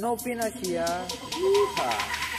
No Pinasia. Ah. Yeehaw.